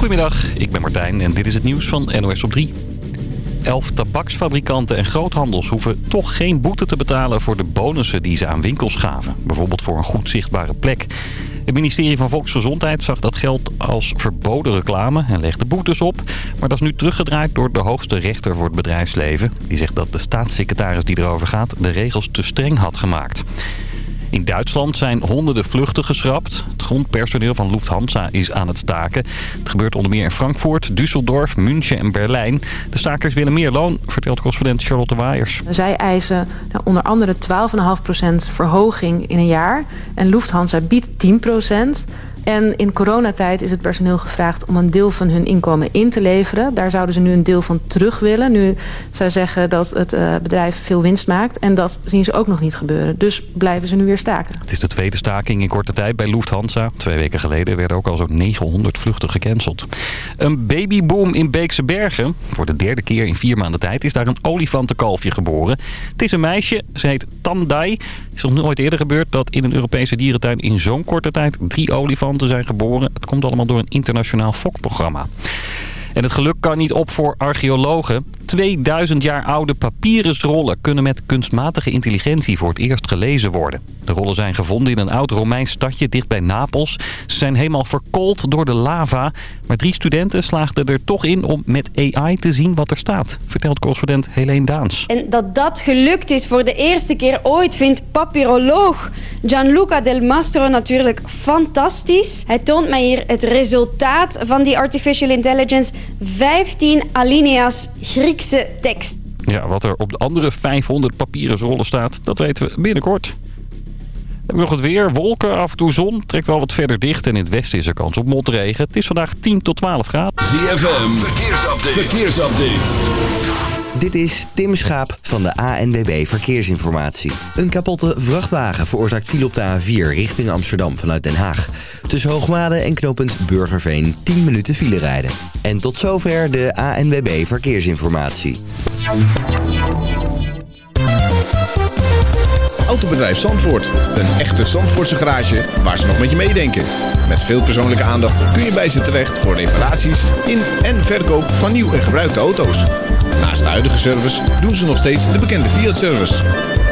Goedemiddag, ik ben Martijn en dit is het nieuws van NOS op 3. Elf tabaksfabrikanten en groothandels hoeven toch geen boete te betalen voor de bonussen die ze aan winkels gaven. Bijvoorbeeld voor een goed zichtbare plek. Het ministerie van Volksgezondheid zag dat geld als verboden reclame en legde boetes op. Maar dat is nu teruggedraaid door de hoogste rechter voor het bedrijfsleven. Die zegt dat de staatssecretaris die erover gaat de regels te streng had gemaakt. In Duitsland zijn honderden vluchten geschrapt. Het grondpersoneel van Lufthansa is aan het staken. Het gebeurt onder meer in Frankfurt, Düsseldorf, München en Berlijn. De stakers willen meer loon, vertelt correspondent Charlotte Waaiers. Zij eisen nou, onder andere 12,5% verhoging in een jaar. En Lufthansa biedt 10%. En in coronatijd is het personeel gevraagd om een deel van hun inkomen in te leveren. Daar zouden ze nu een deel van terug willen. Nu zij zeggen dat het uh, bedrijf veel winst maakt. En dat zien ze ook nog niet gebeuren. Dus blijven ze nu weer staken. Het is de tweede staking in korte tijd bij Lufthansa. Twee weken geleden werden ook al zo'n 900 vluchten gecanceld. Een babyboom in Beekse Bergen. Voor de derde keer in vier maanden tijd is daar een olifantenkalfje geboren. Het is een meisje. Ze heet Tandai. Is nog nooit eerder gebeurd dat in een Europese dierentuin in zo'n korte tijd drie olifanten zijn geboren. Het komt allemaal door een internationaal fokprogramma. En het geluk kan niet op voor archeologen. 2000 jaar oude papyrusrollen kunnen met kunstmatige intelligentie voor het eerst gelezen worden. De rollen zijn gevonden in een oud Romeins stadje dicht bij Napels. Ze zijn helemaal verkoold door de lava. Maar drie studenten slaagden er toch in om met AI te zien wat er staat. Vertelt correspondent Helene Daans. En dat dat gelukt is voor de eerste keer ooit vindt papyroloog Gianluca Del Mastro natuurlijk fantastisch. Hij toont mij hier het resultaat van die artificial intelligence. 15 alinea's Tekst. Ja, wat er op de andere 500 papieren rollen staat, dat weten we binnenkort. We hebben nog het weer. Wolken, af en toe zon. Trekt wel wat verder dicht. En in het westen is er kans op motregen. Het is vandaag 10 tot 12 graden. ZFM, verkeersupdate. verkeersupdate. Dit is Tim Schaap van de ANWB Verkeersinformatie. Een kapotte vrachtwagen veroorzaakt file op de A4 richting Amsterdam vanuit Den Haag. Tussen Hoogmade en knooppunt Burgerveen 10 minuten file rijden. En tot zover de ANWB Verkeersinformatie. Autobedrijf Zandvoort. Een echte Zandvoortse garage waar ze nog met je meedenken. Met veel persoonlijke aandacht kun je bij ze terecht voor reparaties in en verkoop van nieuw en gebruikte auto's. Naast de huidige service doen ze nog steeds de bekende Fiat-service.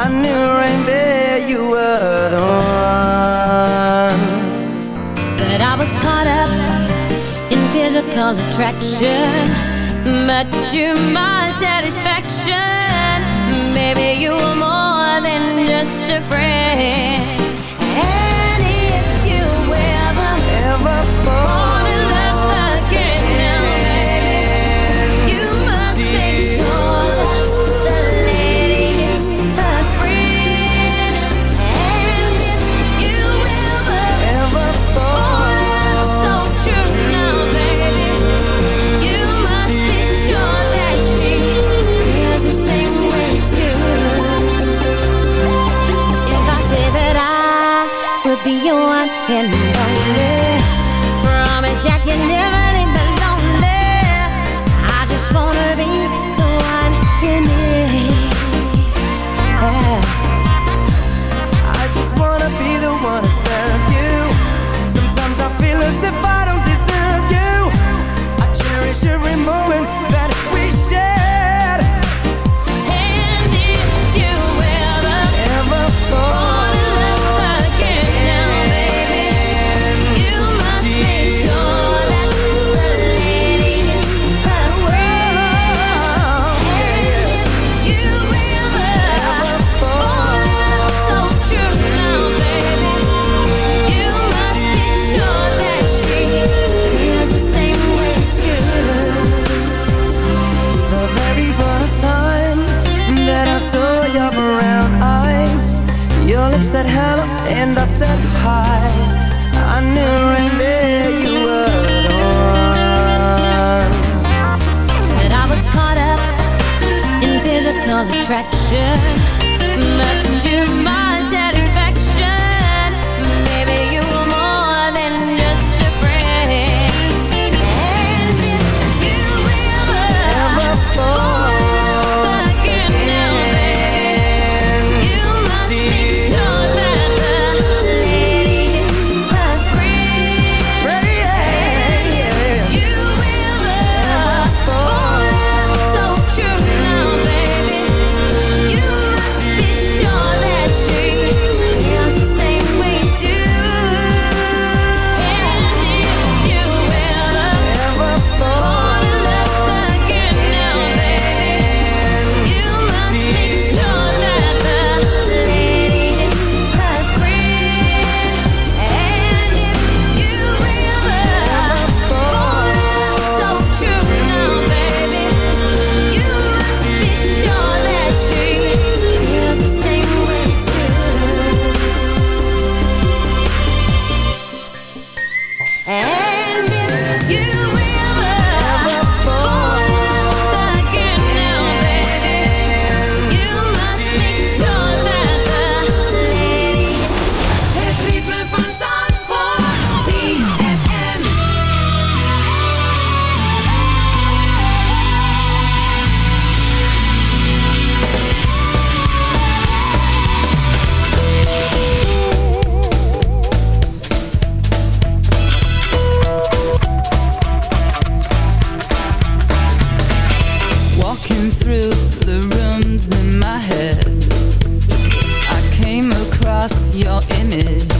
I knew right there you were the one. But I was caught up in physical attraction, but to my satisfaction. said your image.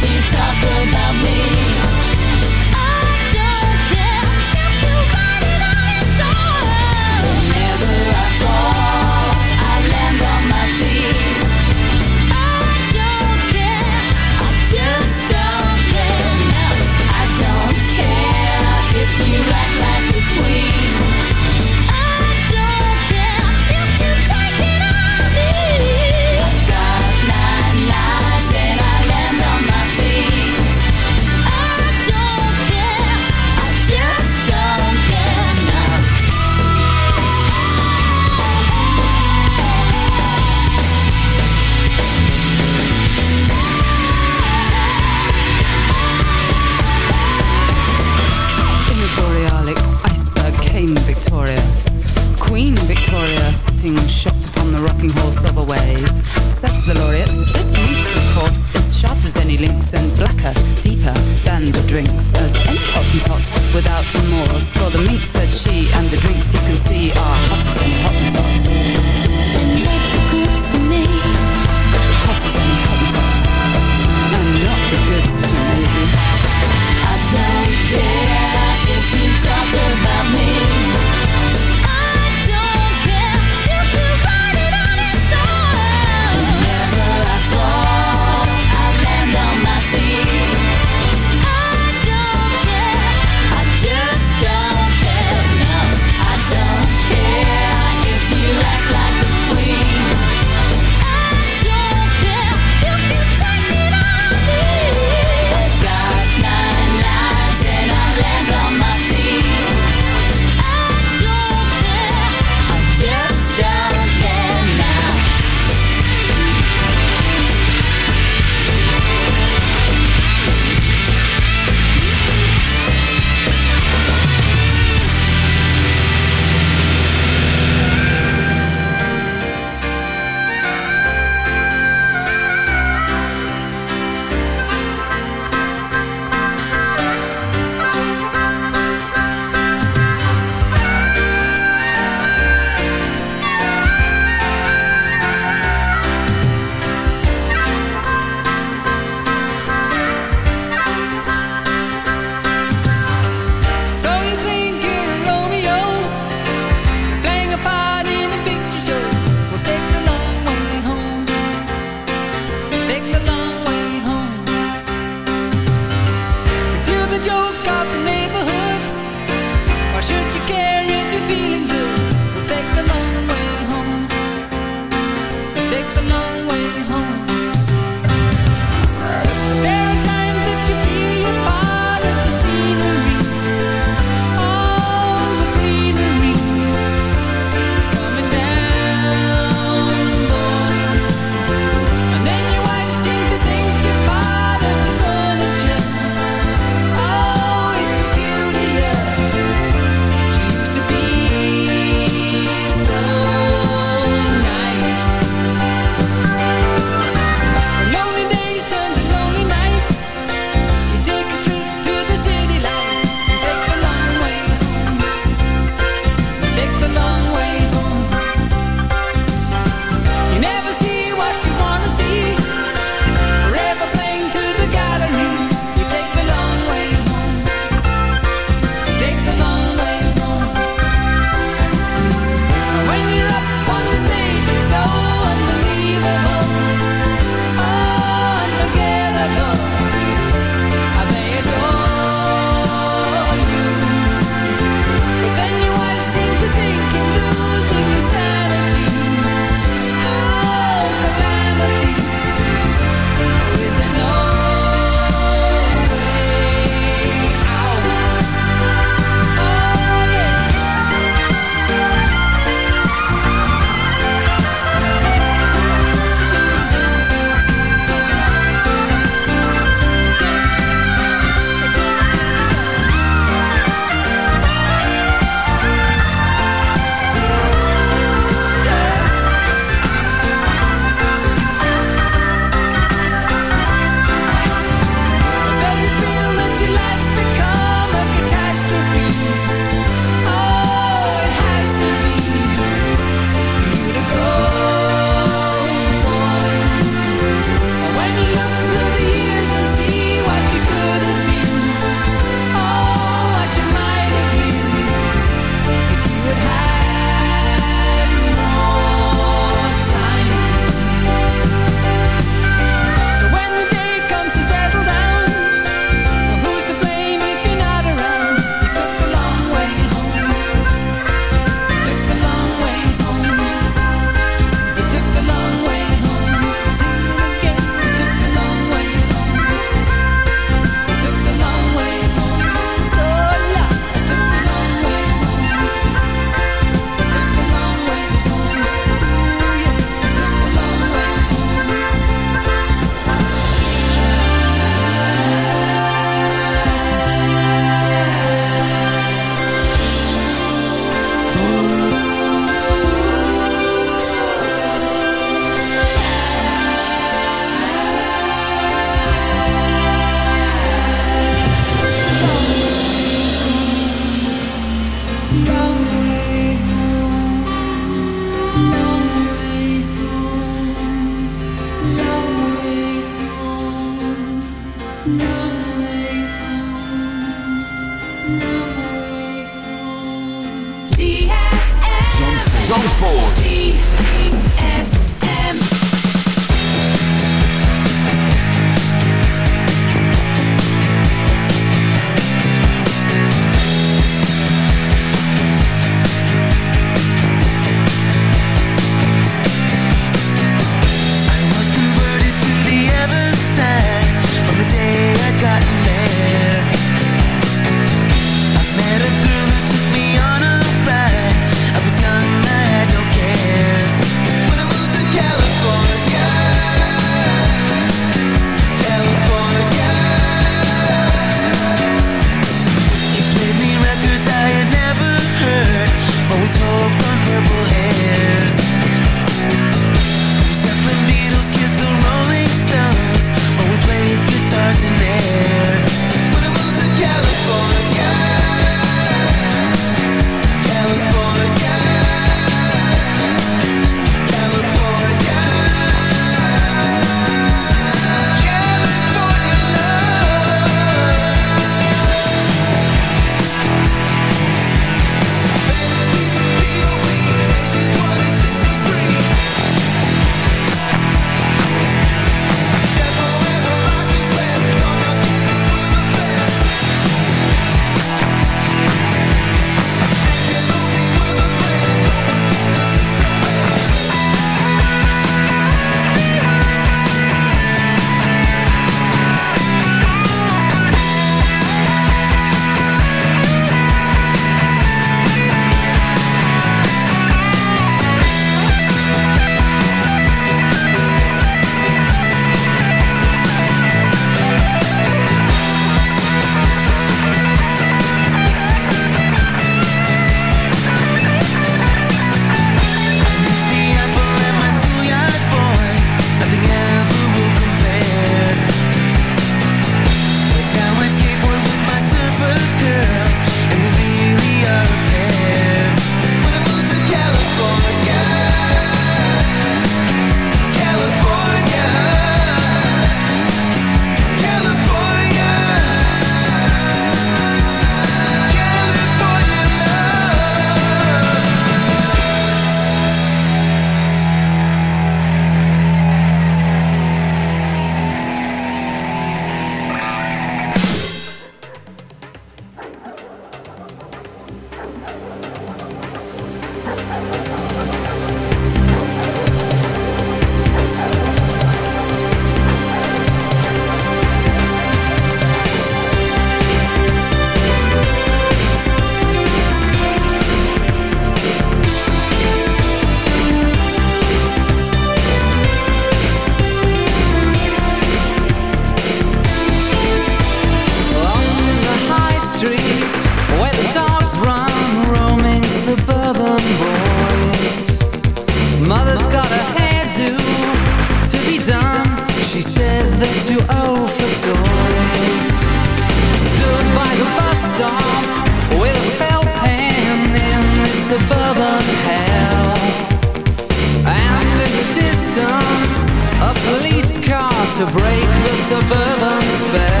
To break the suburban spell.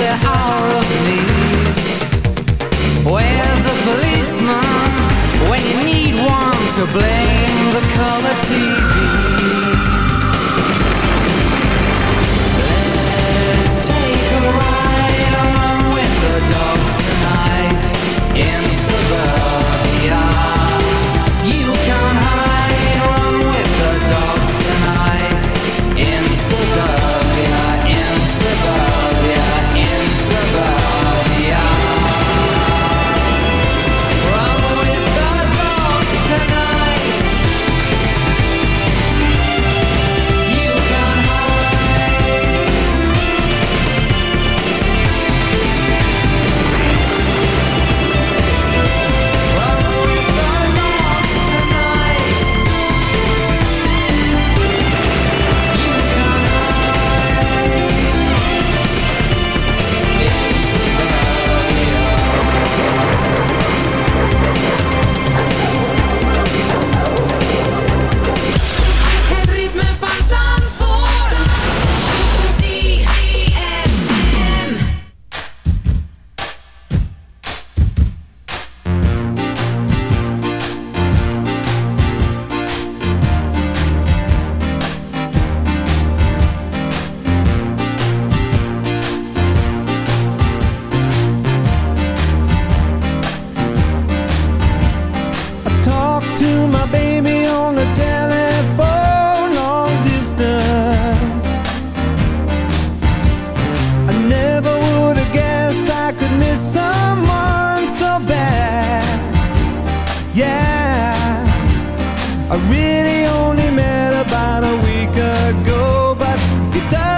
of need. Where's the policeman when you need one to blame the color TV? I really only met about a week ago, but it does.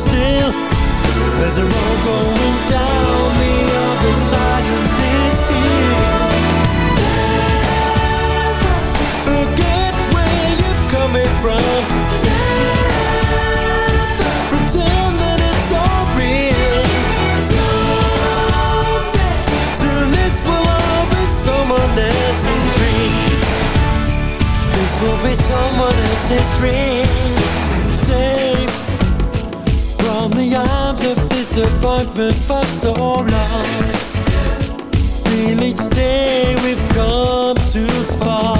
still. There's a road going down the other side of this field. Forget where you're coming from. Never pretend that it's real. Soon this will all be someone else's dream. This will be someone else's dream. arms of disappointment for so long. Feel each day we've come too far.